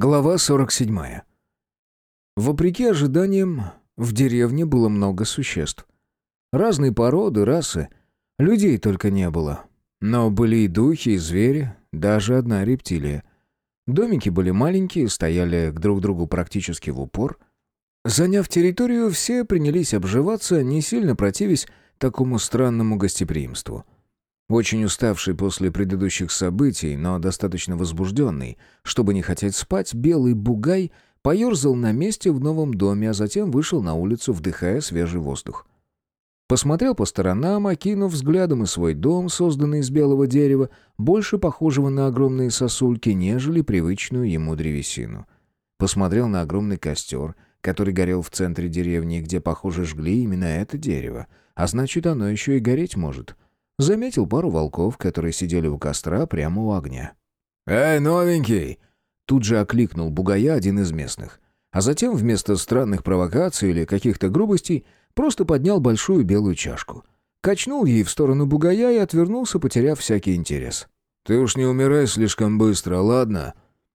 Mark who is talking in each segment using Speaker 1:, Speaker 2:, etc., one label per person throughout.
Speaker 1: Глава 47. Вопреки ожиданиям, в деревне было много существ. Разные породы, расы. Людей только не было. Но были и духи, и звери, даже одна рептилия. Домики были маленькие, стояли к друг другу практически в упор. Заняв территорию, все принялись обживаться, не сильно противясь такому странному гостеприимству. Очень уставший после предыдущих событий, но достаточно возбужденный, чтобы не хотеть спать, белый бугай поерзал на месте в новом доме, а затем вышел на улицу, вдыхая свежий воздух. Посмотрел по сторонам, окинув взглядом и свой дом, созданный из белого дерева, больше похожего на огромные сосульки, нежели привычную ему древесину. Посмотрел на огромный костер, который горел в центре деревни, где, похоже, жгли именно это дерево, а значит, оно еще и гореть может. Заметил пару волков, которые сидели у костра прямо у огня.
Speaker 2: «Эй, новенький!»
Speaker 1: Тут же окликнул бугая один из местных. А затем вместо странных провокаций или каких-то грубостей просто поднял большую белую чашку. Качнул ей в сторону бугая и отвернулся, потеряв всякий интерес.
Speaker 2: «Ты уж не умирай слишком быстро, ладно?»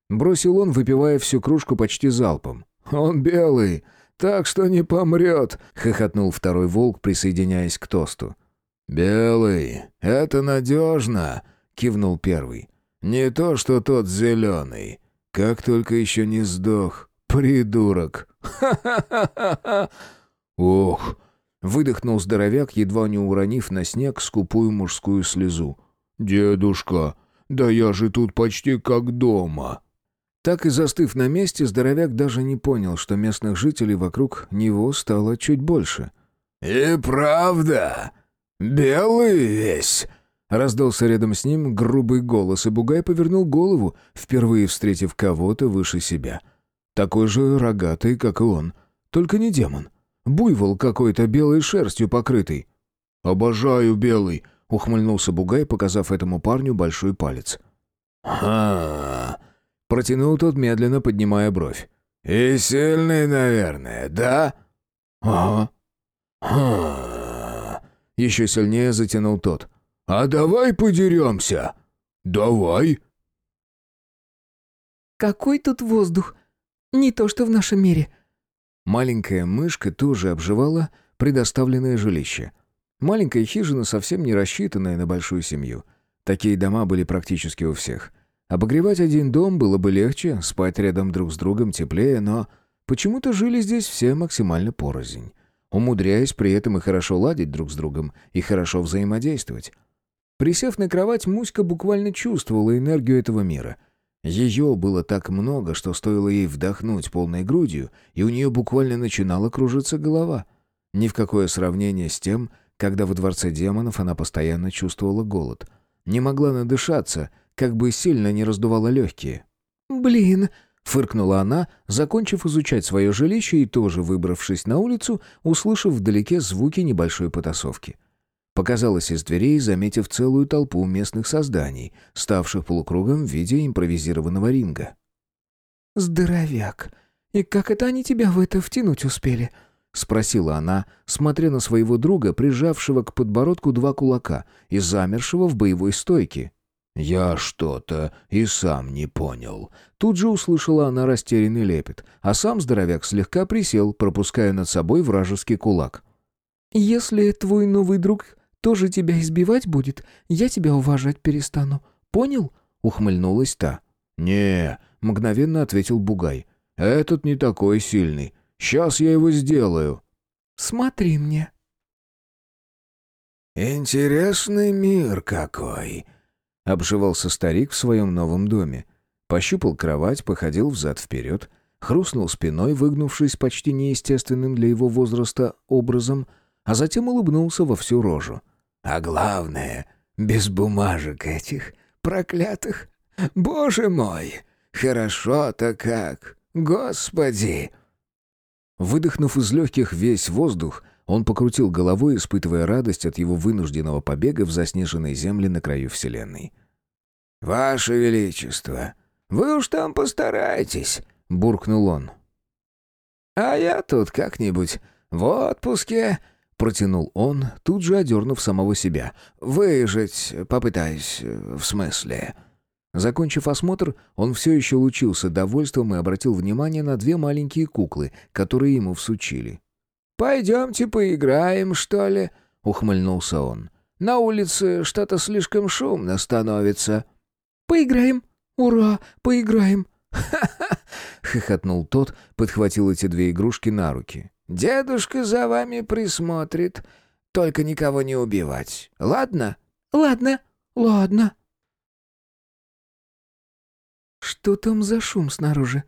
Speaker 1: Бросил он, выпивая всю кружку почти залпом.
Speaker 2: «Он белый, так что не помрет!»
Speaker 1: — хохотнул второй волк, присоединяясь к тосту.
Speaker 2: «Белый, это надежно!» — кивнул первый. «Не то, что тот зеленый. Как только еще не сдох, придурок.
Speaker 1: Ха-ха-ха-ха! Ох! Выдохнул здоровяк, едва не уронив на снег скупую мужскую слезу.
Speaker 2: «Дедушка, да я же тут почти как дома!»
Speaker 1: Так и застыв на месте, здоровяк даже не понял, что местных жителей вокруг него стало чуть больше.
Speaker 2: «И правда? Белый весь?»
Speaker 1: Раздался рядом с ним грубый голос, и Бугай повернул голову, впервые встретив кого-то выше себя. Такой же рогатый, как и он. Только не демон. Буйвол какой-то белой шерстью покрытый.
Speaker 2: «Обожаю белый», —
Speaker 1: ухмыльнулся Бугай, показав этому парню большой палец.
Speaker 2: «Ха!»
Speaker 1: — протянул тот, медленно поднимая бровь.
Speaker 2: «И сильный, наверное, да?»
Speaker 1: «Ага».
Speaker 2: «Ха!»
Speaker 1: Еще сильнее затянул тот.
Speaker 2: «А давай подеремся?» «Давай».
Speaker 3: «Какой тут воздух? Не то, что в нашем мире».
Speaker 1: Маленькая мышка тоже обживала предоставленное жилище. Маленькая хижина, совсем не рассчитанная на большую семью. Такие дома были практически у всех. Обогревать один дом было бы легче, спать рядом друг с другом теплее, но почему-то жили здесь все максимально порознь, умудряясь при этом и хорошо ладить друг с другом, и хорошо взаимодействовать. Присев на кровать, Муська буквально чувствовала энергию этого мира. Ее было так много, что стоило ей вдохнуть полной грудью, и у нее буквально начинала кружиться голова. Ни в какое сравнение с тем, когда во дворце демонов она постоянно чувствовала голод. Не могла надышаться, как бы сильно не раздувала легкие.
Speaker 3: «Блин!»
Speaker 1: — фыркнула она, закончив изучать свое жилище и тоже выбравшись на улицу, услышав вдалеке звуки небольшой потасовки. Показалась из дверей, заметив целую толпу местных созданий, ставших полукругом в виде импровизированного ринга.
Speaker 3: «Здоровяк! И как это они тебя в это втянуть успели?»
Speaker 1: — спросила она, смотря на своего друга, прижавшего к подбородку два кулака и замершего в боевой стойке.
Speaker 2: «Я что-то и сам не понял».
Speaker 1: Тут же услышала она растерянный лепет, а сам здоровяк слегка присел, пропуская над собой вражеский кулак.
Speaker 3: «Если твой новый друг тоже тебя избивать будет, я тебя уважать перестану. Понял?» — ухмыльнулась та.
Speaker 2: «Не», —
Speaker 1: мгновенно ответил Бугай.
Speaker 2: «Этот не такой сильный. Сейчас я его сделаю».
Speaker 3: «Смотри мне».
Speaker 2: «Интересный мир какой!»
Speaker 1: — обживался старик в своем новом доме. Пощупал кровать, походил взад-вперед, хрустнул спиной, выгнувшись почти неестественным для его возраста образом, а затем улыбнулся во всю рожу.
Speaker 2: А главное, без бумажек этих, проклятых. Боже мой, хорошо-то как, господи!»
Speaker 1: Выдохнув из легких весь воздух, он покрутил головой, испытывая радость от его вынужденного побега в заснеженной земле на краю Вселенной.
Speaker 2: «Ваше Величество, вы уж там постарайтесь», — буркнул он. «А я тут как-нибудь в отпуске Протянул он, тут же одернув самого себя. «Выжить попытаюсь, в смысле».
Speaker 1: Закончив осмотр, он все еще лучился довольством и обратил внимание на две маленькие куклы, которые ему всучили.
Speaker 2: «Пойдемте поиграем, что ли?» — ухмыльнулся он. «На улице что-то слишком шумно становится».
Speaker 3: «Поиграем! Ура! Поиграем!»
Speaker 1: «Ха-ха!» — хохотнул тот, подхватил эти две игрушки на руки.
Speaker 2: «Дедушка за вами присмотрит. Только никого не убивать. Ладно?»
Speaker 3: «Ладно, ладно». «Что там за шум снаружи?»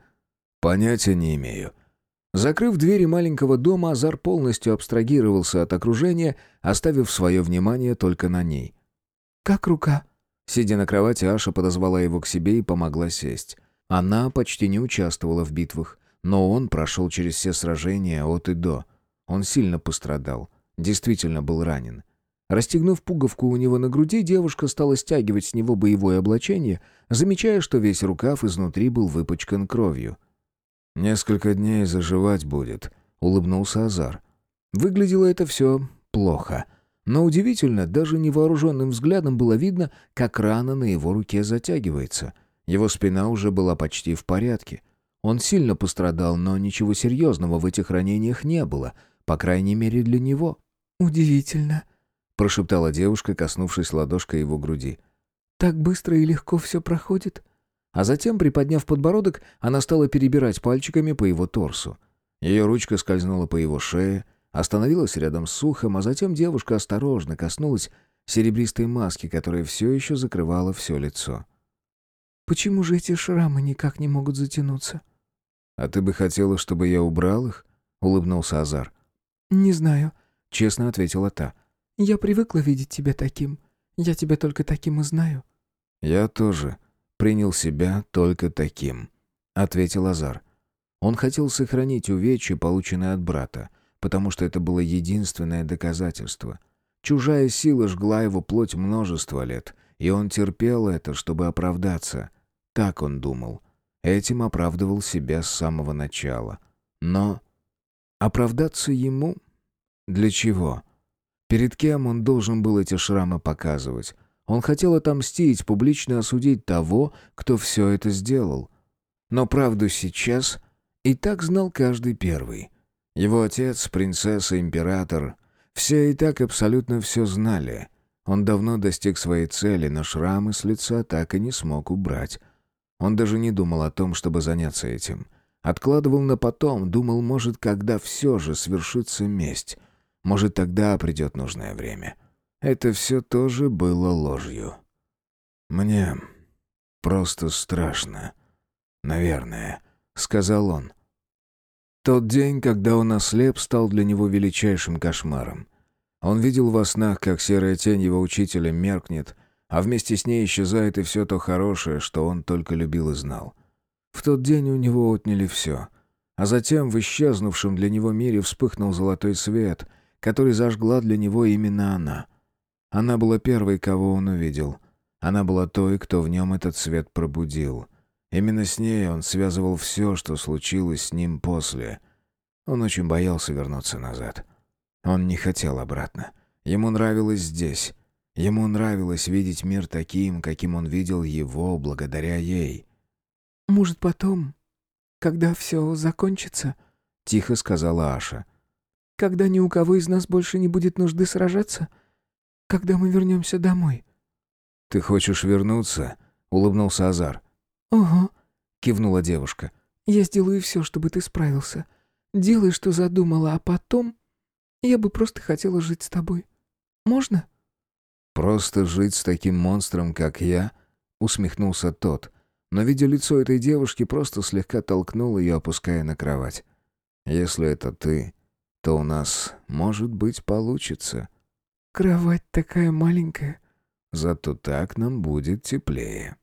Speaker 1: «Понятия не имею». Закрыв двери маленького дома, Азар полностью абстрагировался от окружения, оставив свое внимание только на ней.
Speaker 3: «Как рука?»
Speaker 1: Сидя на кровати, Аша подозвала его к себе и помогла сесть. Она почти не участвовала в битвах, но он прошел через все сражения от и до. Он сильно пострадал, действительно был ранен. Расстегнув пуговку у него на груди, девушка стала стягивать с него боевое облачение, замечая, что весь рукав изнутри был выпачкан кровью. «Несколько дней заживать будет», — улыбнулся Азар. Выглядело это все плохо. Но удивительно, даже невооруженным взглядом было видно, как рана на его руке затягивается. Его спина уже была почти в порядке. Он сильно пострадал, но ничего серьезного в этих ранениях не было, по крайней мере для него.
Speaker 3: «Удивительно»,
Speaker 1: прошептала девушка, коснувшись ладошкой его груди.
Speaker 3: «Так быстро и легко все проходит?»
Speaker 1: А затем, приподняв подбородок, она стала перебирать пальчиками по его торсу. Ее ручка скользнула по его шее, остановилась рядом с ухом, а затем девушка осторожно коснулась серебристой маски, которая все еще закрывала все лицо.
Speaker 3: «Почему же эти шрамы никак не могут затянуться?»
Speaker 1: «А ты бы хотела, чтобы я убрал их?» — улыбнулся Азар.
Speaker 3: «Не знаю», —
Speaker 1: честно ответила та.
Speaker 3: Я привыкла видеть тебя таким. Я тебя только таким и знаю».
Speaker 1: «Я тоже принял себя только таким», — ответил Азар. Он хотел сохранить увечья, полученные от брата, потому что это было единственное доказательство. Чужая сила жгла его плоть множество лет, и он терпел это, чтобы оправдаться. Так он думал. Этим оправдывал себя с самого начала. Но оправдаться ему? Для чего? Перед кем он должен был эти шрамы показывать? Он хотел отомстить, публично осудить того, кто все это сделал. Но правду сейчас и так знал каждый первый. Его отец, принцесса, император — все и так абсолютно все знали. Он давно достиг своей цели, но шрамы с лица так и не смог убрать. Он даже не думал о том, чтобы заняться этим. Откладывал на потом, думал, может, когда все же свершится месть. Может, тогда придет нужное время. Это все тоже было ложью. «Мне просто страшно. Наверное», — сказал он. Тот день, когда он ослеп, стал для него величайшим кошмаром. Он видел во снах, как серая тень его учителя меркнет, а вместе с ней исчезает и все то хорошее, что он только любил и знал. В тот день у него отняли все. А затем в исчезнувшем для него мире вспыхнул золотой свет, который зажгла для него именно она. Она была первой, кого он увидел. Она была той, кто в нем этот свет пробудил. Именно с ней он связывал все, что случилось с ним после. Он очень боялся вернуться назад. Он не хотел обратно. Ему нравилось здесь. Ему нравилось видеть мир таким, каким он видел его благодаря ей.
Speaker 3: «Может, потом, когда все закончится?» — тихо сказала Аша. Когда ни у кого из нас больше не будет нужды сражаться? Когда мы вернемся домой?»
Speaker 1: «Ты хочешь вернуться?» — улыбнулся Азар.
Speaker 3: «Ага», —
Speaker 1: кивнула девушка.
Speaker 3: «Я сделаю все, чтобы ты справился. Делай, что задумала, а потом я бы просто хотела жить с тобой. Можно?»
Speaker 1: «Просто жить с таким монстром, как я?» — усмехнулся тот. Но, видя лицо этой девушки, просто слегка толкнул ее, опуская на кровать. «Если это ты, то у нас, может быть, получится.
Speaker 3: Кровать такая маленькая.
Speaker 1: Зато так нам будет теплее.